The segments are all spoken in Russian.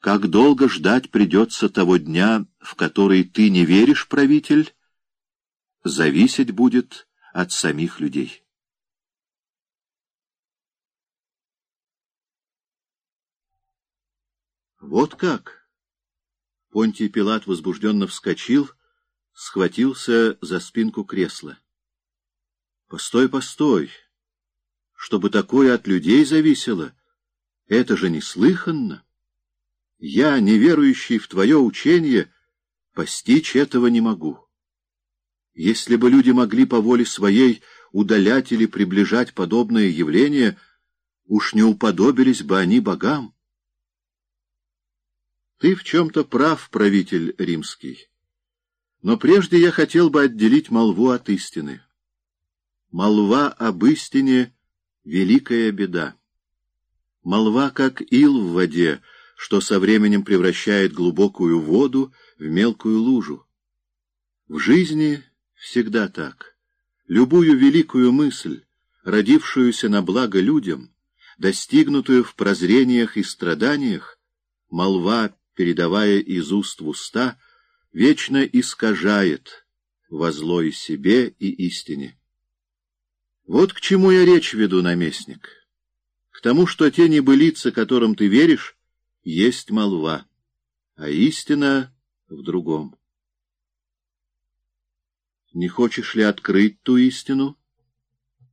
как долго ждать придется того дня, в который ты не веришь, правитель, зависеть будет от самих людей. Вот как? Понтий Пилат возбужденно вскочил, схватился за спинку кресла. Постой, постой! Чтобы такое от людей зависело, это же неслыханно! Я, неверующий в твое учение, постичь этого не могу. Если бы люди могли по воле своей удалять или приближать подобные явления, уж не уподобились бы они богам. Ты в чем-то прав, правитель римский. Но прежде я хотел бы отделить молву от истины. Молва об истине — великая беда. Молва, как ил в воде, что со временем превращает глубокую воду в мелкую лужу. В жизни всегда так. Любую великую мысль, родившуюся на благо людям, достигнутую в прозрениях и страданиях, молва, передавая из уст в уста, вечно искажает во зло себе и истине. Вот к чему я речь веду, наместник. К тому, что те небылицы, которым ты веришь, есть молва, а истина в другом. Не хочешь ли открыть ту истину?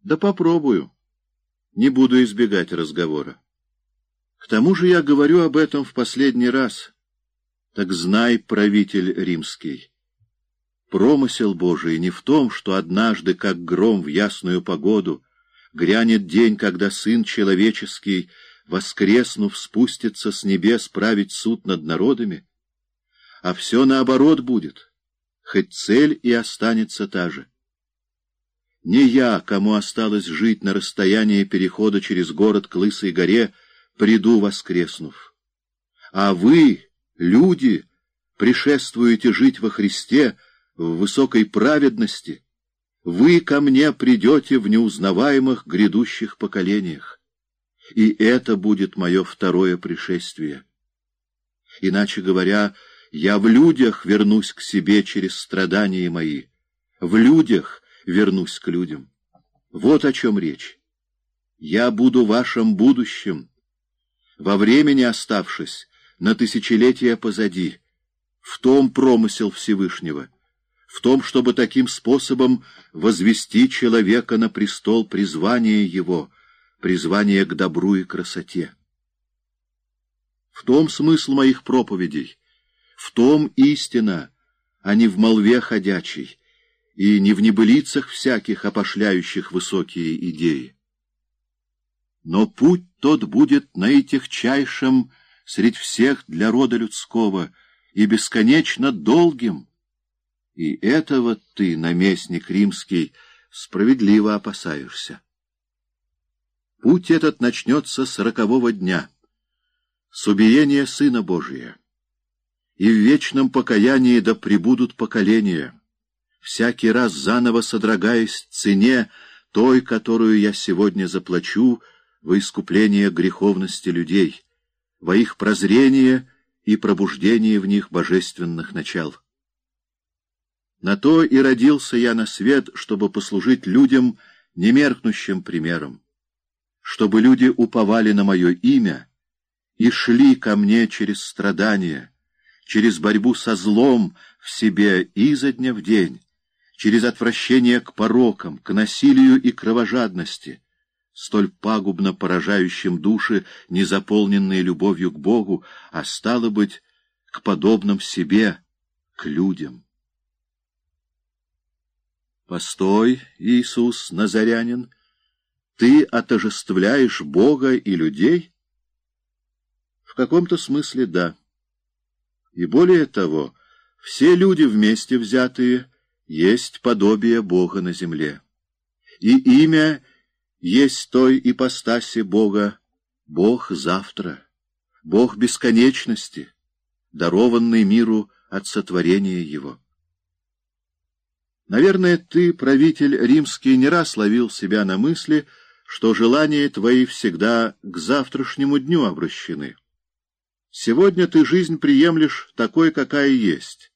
Да попробую. Не буду избегать разговора. К тому же я говорю об этом в последний раз. Так знай, правитель римский, промысел Божий не в том, что однажды, как гром в ясную погоду, грянет день, когда Сын Человеческий — воскреснув, спустится с небес править суд над народами, а все наоборот будет, хоть цель и останется та же. Не я, кому осталось жить на расстоянии перехода через город к Лысой горе, приду воскреснув. А вы, люди, пришествуете жить во Христе в высокой праведности, вы ко мне придете в неузнаваемых грядущих поколениях и это будет мое второе пришествие. Иначе говоря, я в людях вернусь к себе через страдания мои, в людях вернусь к людям. Вот о чем речь. Я буду вашим будущим, во времени оставшись, на тысячелетия позади, в том промысел Всевышнего, в том, чтобы таким способом возвести человека на престол призвания его — призвание к добру и красоте. В том смысл моих проповедей, в том истина, а не в молве ходячей, и не в небылицах всяких, опошляющих высокие идеи. Но путь тот будет наитягчайшим средь всех для рода людского и бесконечно долгим, и этого ты, наместник римский, справедливо опасаешься. Путь этот начнется с рокового дня, с убиения Сына Божия. И в вечном покаянии да пребудут поколения, всякий раз заново содрогаясь цене той, которую я сегодня заплачу во искупление греховности людей, во их прозрение и пробуждение в них божественных начал. На то и родился я на свет, чтобы послужить людям немеркнущим примером чтобы люди уповали на мое имя и шли ко мне через страдания, через борьбу со злом в себе изо дня в день, через отвращение к порокам, к насилию и кровожадности, столь пагубно поражающим души, не заполненные любовью к Богу, а, стало быть, к подобным себе, к людям. Постой, Иисус Назарянин, ты отожествляешь Бога и людей? В каком-то смысле да. И более того, все люди вместе взятые есть подобие Бога на земле. И имя есть той ипостаси Бога, Бог завтра, Бог бесконечности, дарованный миру от сотворения Его. Наверное, ты, правитель римский, не раз ловил себя на мысли, что желания твои всегда к завтрашнему дню обращены. Сегодня ты жизнь приемлешь такой, какая есть,